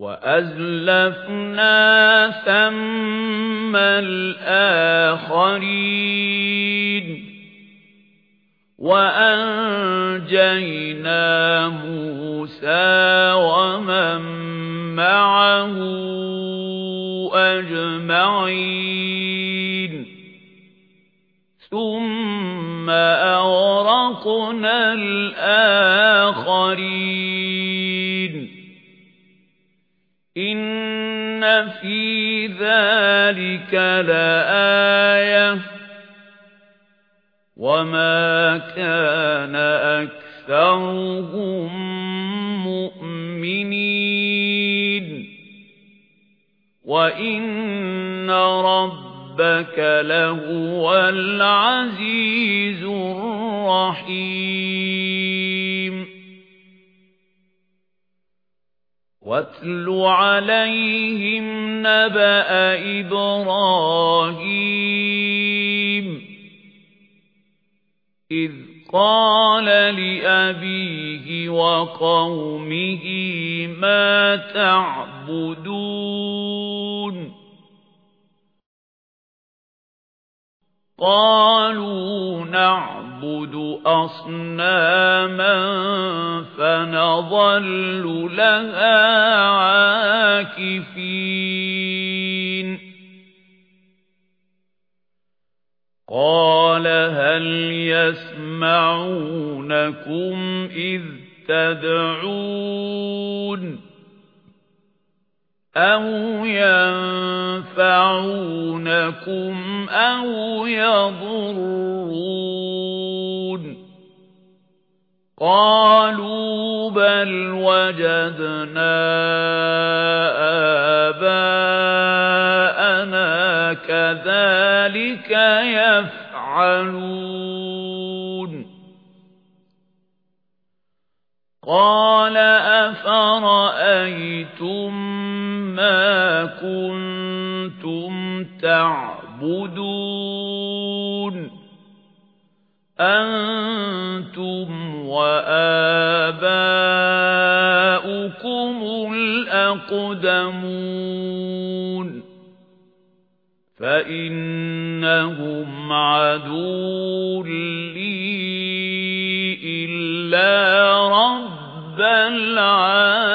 وَأَزْلَفْنَا ثَمَّ الْآخَرِينَ وَأَنجَيْنَا مُوسَى وَمَن مَّعَهُ أَجْمَعِينَ ثُمَّ أَغْرَقْنَا الْآخَرِينَ إِنَّ فِي ذَلِكَ لَآيَةً وَمَا كَانَ أَكْثَرُهُم مُؤْمِنِينَ وَإِنَّ رَبَّكَ لَهُوَ الْعَزِيزُ الرَّحِيمُ وَاتْلُ عَلَيْهِمْ نَبَأَ إِبْرَاهِيمَ. إِذْ قَالَ لِأَبِيهِ وَقَوْمِهِ مَا تَعْبُدُونَ؟ قَالُوا نَعْبُدُ أَصْنَامًا فَنَظَلُّ لَهَا عَاكِفِينَ. قَالَ هَلْ يَسْمَعُونَكُمْ إِذْ تَدْعُونَ أَوْ يَنفَعُونَكُمْ أَوْ يَضُرُّونَ قَالُوا بَلْ وَجَدْنَا آبَاءَنَا كَذَلِكَ يَفْعَلُونَ قَالَ أَفَرَأَيْتُم مَا كُنتُمْ تَعْبُدُونَ أَنْتُمْ وَآبَاؤُكُمُ الْأَقْدَمُونَ فَإِنَّهُمْ عَدُوٌّ لِّي إِلَّا رَبَّ الْعَالَمِينَ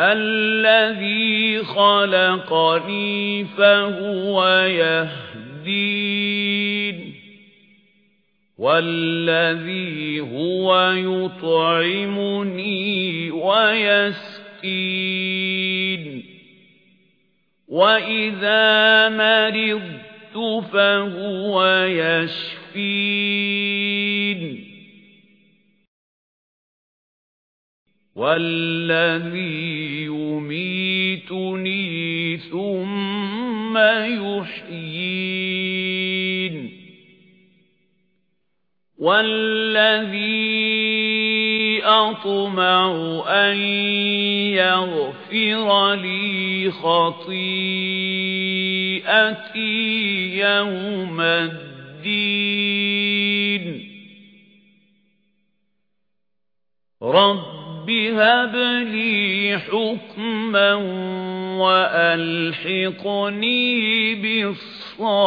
الَّذِي خَلَقَنِي فَهُوَ يَهْدِينِ وَالَّذِي هُوَ يُطْعِمُنِي وَيَسْقِينِ. وَإِذَا مَرِضْتُ فَهُوَ يَشْفِينِ. وَالَّذِي يُمِيتُنِي ثُمَّ يُحْيِينِ. وَالَّذِي أَطْمَعُ أَن يَغْفِرَ لِي خَطِيئَتِي يَوْمَ الدِّينِ. رَبِّ هَبْ لِي حُكْمًا وَأَلْحِقْنِي بِالصَّالِحِينَ